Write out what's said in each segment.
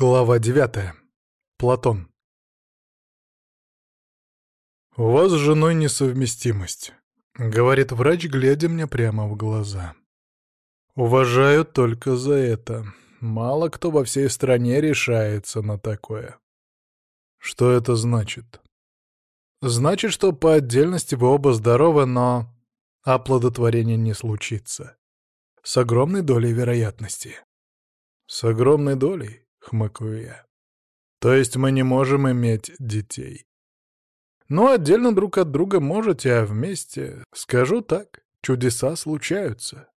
Глава девятая. Платон. «У вас с женой несовместимость», — говорит врач, глядя мне прямо в глаза. «Уважаю только за это. Мало кто во всей стране решается на такое». «Что это значит?» «Значит, что по отдельности вы оба здоровы, но оплодотворение не случится. С огромной долей вероятности». «С огромной долей?» — хмыкаю я. «То есть мы не можем иметь детей?» «Ну, отдельно друг от друга можете, а вместе, скажу так, чудеса случаются».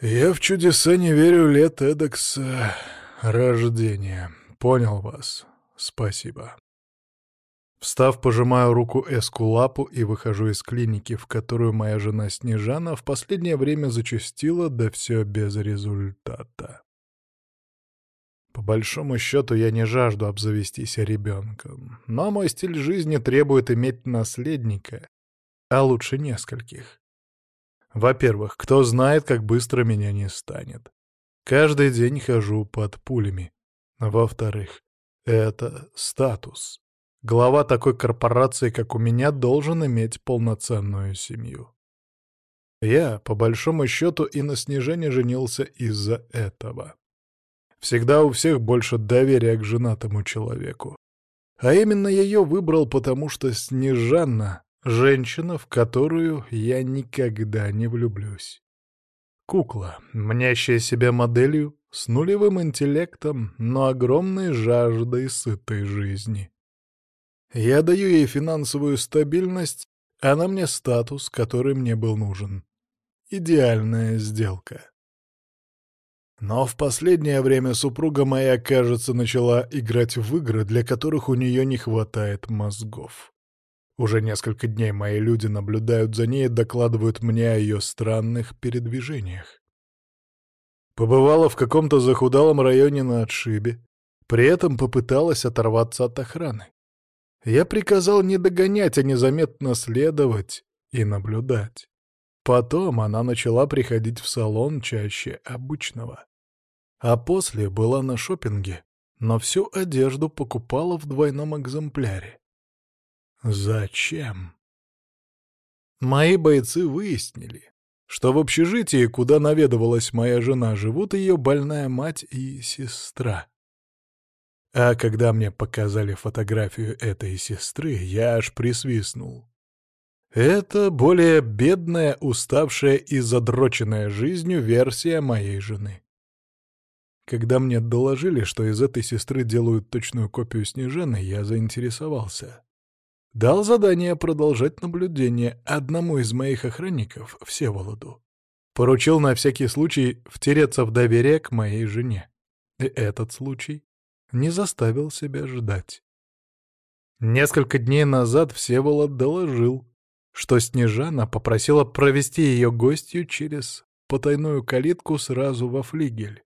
«Я в чудеса не верю лет эдак с э, рождения. Понял вас. Спасибо». Встав, пожимаю руку Эскулапу и выхожу из клиники, в которую моя жена Снежана в последнее время зачастила, да все без результата. По большому счету, я не жажду обзавестись ребенком, но мой стиль жизни требует иметь наследника, а лучше нескольких. Во-первых, кто знает, как быстро меня не станет. Каждый день хожу под пулями. Во-вторых, это статус. Глава такой корпорации, как у меня, должен иметь полноценную семью. Я, по большому счету, и на снижение женился из-за этого. Всегда у всех больше доверия к женатому человеку. А именно ее выбрал, потому что Снежанна — женщина, в которую я никогда не влюблюсь. Кукла, мнящая себя моделью, с нулевым интеллектом, но огромной жаждой сытой жизни. Я даю ей финансовую стабильность, она мне статус, который мне был нужен. Идеальная сделка. Но в последнее время супруга моя, кажется, начала играть в игры, для которых у нее не хватает мозгов. Уже несколько дней мои люди наблюдают за ней и докладывают мне о ее странных передвижениях. Побывала в каком-то захудалом районе на отшибе, при этом попыталась оторваться от охраны. Я приказал не догонять, а незаметно следовать и наблюдать. Потом она начала приходить в салон чаще обычного. А после была на шопинге, но всю одежду покупала в двойном экземпляре. Зачем? Мои бойцы выяснили, что в общежитии, куда наведывалась моя жена, живут ее больная мать и сестра. А когда мне показали фотографию этой сестры, я аж присвистнул. Это более бедная, уставшая и задроченная жизнью версия моей жены. Когда мне доложили, что из этой сестры делают точную копию Снежаны, я заинтересовался. Дал задание продолжать наблюдение одному из моих охранников, Всеволоду. Поручил на всякий случай втереться в доверие к моей жене. И этот случай не заставил себя ждать. Несколько дней назад Всеволод доложил, что Снежана попросила провести ее гостью через потайную калитку сразу во флигель.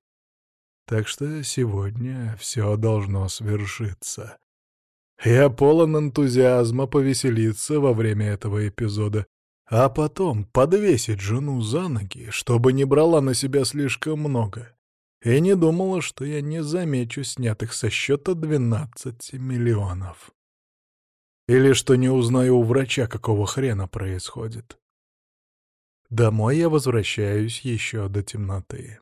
Так что сегодня все должно свершиться. Я полон энтузиазма повеселиться во время этого эпизода, а потом подвесить жену за ноги, чтобы не брала на себя слишком много, и не думала, что я не замечу снятых со счета 12 миллионов. Или что не узнаю у врача, какого хрена происходит. Домой я возвращаюсь еще до темноты.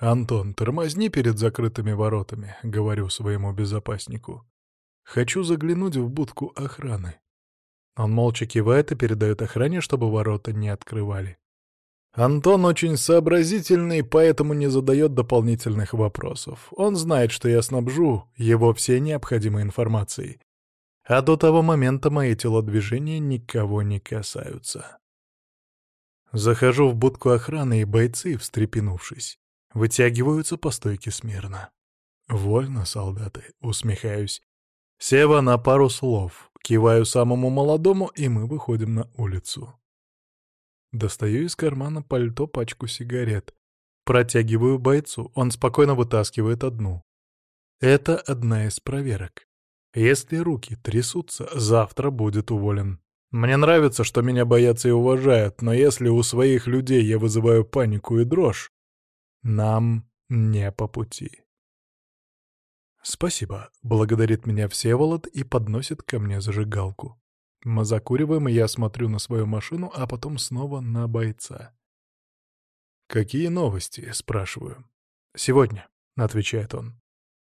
«Антон, тормозни перед закрытыми воротами», — говорю своему безопаснику. «Хочу заглянуть в будку охраны». Он молча кивает и передает охране, чтобы ворота не открывали. Антон очень сообразительный, поэтому не задает дополнительных вопросов. Он знает, что я снабжу его всей необходимой информацией. А до того момента мои телодвижения никого не касаются. Захожу в будку охраны, и бойцы, встрепенувшись, вытягиваются по стойке смирно. «Вольно, солдаты», — усмехаюсь. Сева на пару слов, киваю самому молодому, и мы выходим на улицу. Достаю из кармана пальто пачку сигарет. Протягиваю бойцу, он спокойно вытаскивает одну. Это одна из проверок. Если руки трясутся, завтра будет уволен. Мне нравится, что меня боятся и уважают, но если у своих людей я вызываю панику и дрожь, нам не по пути. «Спасибо», — благодарит меня Всеволод и подносит ко мне зажигалку. Мы закуриваем, и я смотрю на свою машину, а потом снова на бойца. «Какие новости?» — спрашиваю. «Сегодня», — отвечает он.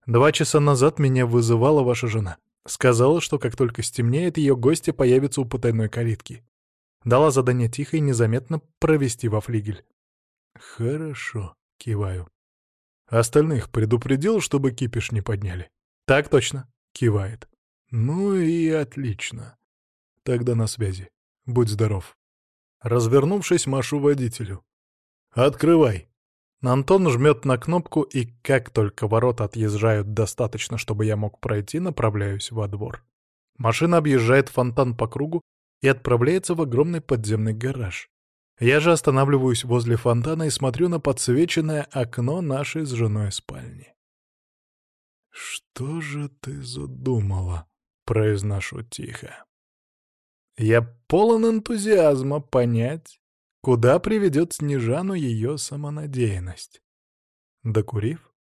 «Два часа назад меня вызывала ваша жена. Сказала, что как только стемнеет, ее гости появятся у потайной калитки. Дала задание тихо и незаметно провести во флигель». «Хорошо», — киваю. Остальных предупредил, чтобы кипиш не подняли. «Так точно», — кивает. «Ну и отлично. Тогда на связи. Будь здоров». Развернувшись, машу водителю. «Открывай». Антон жмет на кнопку, и как только ворота отъезжают достаточно, чтобы я мог пройти, направляюсь во двор. Машина объезжает фонтан по кругу и отправляется в огромный подземный гараж. Я же останавливаюсь возле фонтана и смотрю на подсвеченное окно нашей с женой спальни. «Что же ты задумала?» — произношу тихо. Я полон энтузиазма понять, куда приведет Снежану ее самонадеянность. Докурив,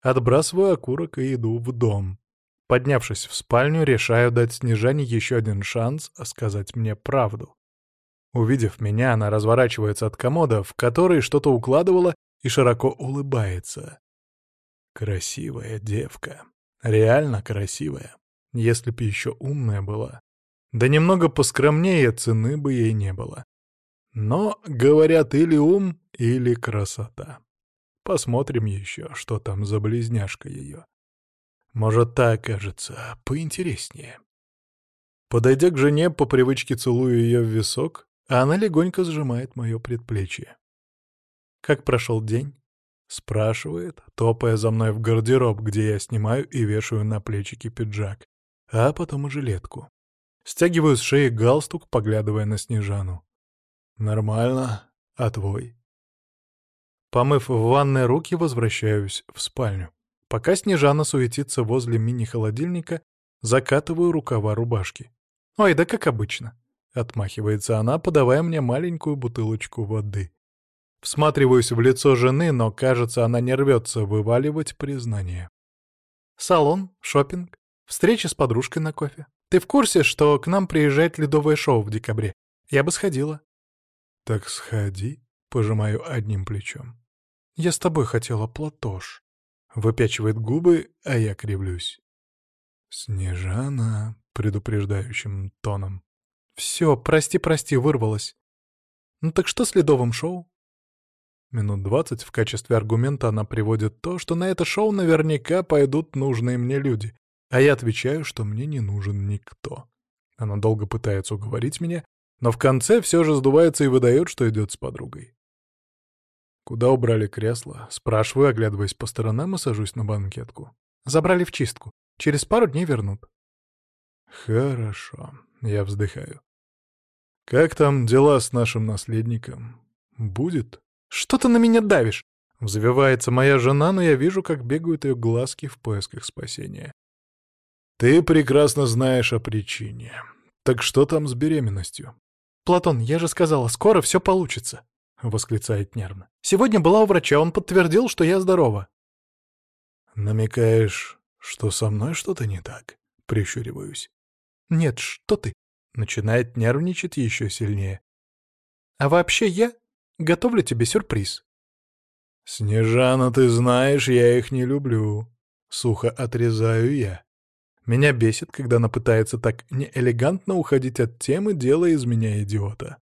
отбрасываю окурок и иду в дом. Поднявшись в спальню, решаю дать Снежане еще один шанс сказать мне правду. Увидев меня, она разворачивается от комода, в который что-то укладывала, и широко улыбается. Красивая девка. Реально красивая. Если б еще умная была. Да немного поскромнее цены бы ей не было. Но, говорят, или ум, или красота. Посмотрим еще, что там за близняшка ее. Может, та окажется поинтереснее. Подойдя к жене, по привычке целую ее в висок, а она легонько сжимает мое предплечье. «Как прошел день?» — спрашивает, топая за мной в гардероб, где я снимаю и вешаю на плечики пиджак, а потом и жилетку. Стягиваю с шеи галстук, поглядывая на Снежану. «Нормально. А твой?» Помыв в ванной руки, возвращаюсь в спальню. Пока Снежана суетится возле мини-холодильника, закатываю рукава рубашки. «Ой, да как обычно. — отмахивается она, подавая мне маленькую бутылочку воды. Всматриваюсь в лицо жены, но, кажется, она не рвется вываливать признание. Салон, шопинг, встреча с подружкой на кофе. Ты в курсе, что к нам приезжает ледовое шоу в декабре? Я бы сходила. Так сходи, пожимаю одним плечом. Я с тобой хотела, Платош. Выпячивает губы, а я кривлюсь. Снежана, предупреждающим тоном. Все, прости-прости, вырвалась. Ну так что с ледовым шоу? Минут двадцать в качестве аргумента она приводит то, что на это шоу наверняка пойдут нужные мне люди, а я отвечаю, что мне не нужен никто. Она долго пытается уговорить меня, но в конце все же сдувается и выдает, что идет с подругой. «Куда убрали кресло?» — спрашиваю, оглядываясь по сторонам и сажусь на банкетку. «Забрали в чистку. Через пару дней вернут». «Хорошо», я вздыхаю. «Как там дела с нашим наследником? Будет?» «Что ты на меня давишь?» Взвивается моя жена, но я вижу, как бегают ее глазки в поисках спасения. «Ты прекрасно знаешь о причине. Так что там с беременностью?» «Платон, я же сказала, скоро все получится», — восклицает нервно. «Сегодня была у врача, он подтвердил, что я здорова». «Намекаешь, что со мной что-то не так?» — прищуриваюсь. «Нет, что ты?» — начинает нервничать еще сильнее. «А вообще я готовлю тебе сюрприз». «Снежана, ты знаешь, я их не люблю», — сухо отрезаю я. Меня бесит, когда она пытается так неэлегантно уходить от темы, делая из меня идиота.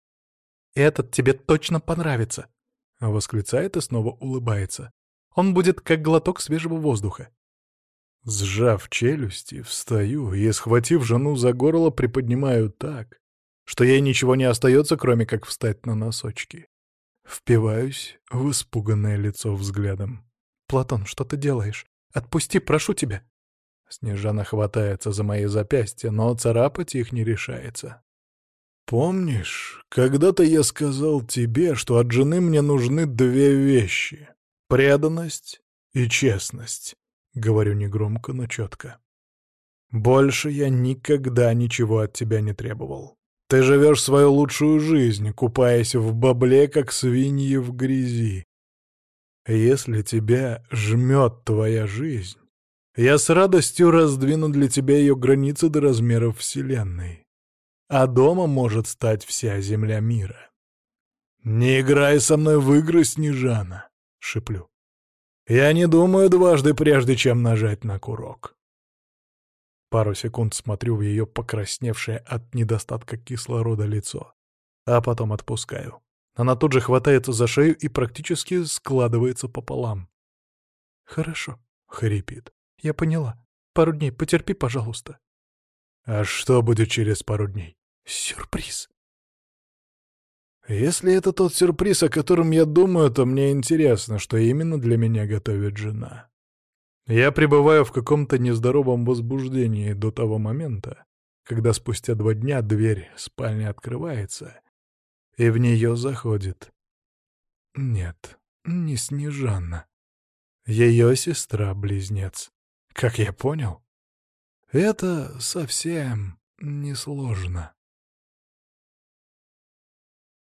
«Этот тебе точно понравится», — восклицает и снова улыбается. «Он будет как глоток свежего воздуха. Сжав челюсти, встаю и, схватив жену за горло, приподнимаю так, что ей ничего не остается, кроме как встать на носочки. Впиваюсь в испуганное лицо взглядом. «Платон, что ты делаешь? Отпусти, прошу тебя!» Снежана хватается за мои запястья, но царапать их не решается. «Помнишь, когда-то я сказал тебе, что от жены мне нужны две вещи — преданность и честность?» Говорю негромко, но четко. Больше я никогда ничего от тебя не требовал. Ты живешь свою лучшую жизнь, купаясь в бабле, как свиньи в грязи. Если тебя жмет твоя жизнь, Я с радостью раздвину для тебя ее границы до размеров Вселенной. А дома может стать вся земля мира. «Не играй со мной в игры, Снежана!» — шиплю. «Я не думаю дважды, прежде чем нажать на курок». Пару секунд смотрю в ее покрасневшее от недостатка кислорода лицо, а потом отпускаю. Она тут же хватается за шею и практически складывается пополам. «Хорошо», — хрипит. «Я поняла. Пару дней потерпи, пожалуйста». «А что будет через пару дней?» «Сюрприз». Если это тот сюрприз, о котором я думаю, то мне интересно, что именно для меня готовит жена. Я пребываю в каком-то нездоровом возбуждении до того момента, когда спустя два дня дверь спальни открывается, и в нее заходит... Нет, не Снежанна. Ее сестра-близнец. Как я понял, это совсем несложно.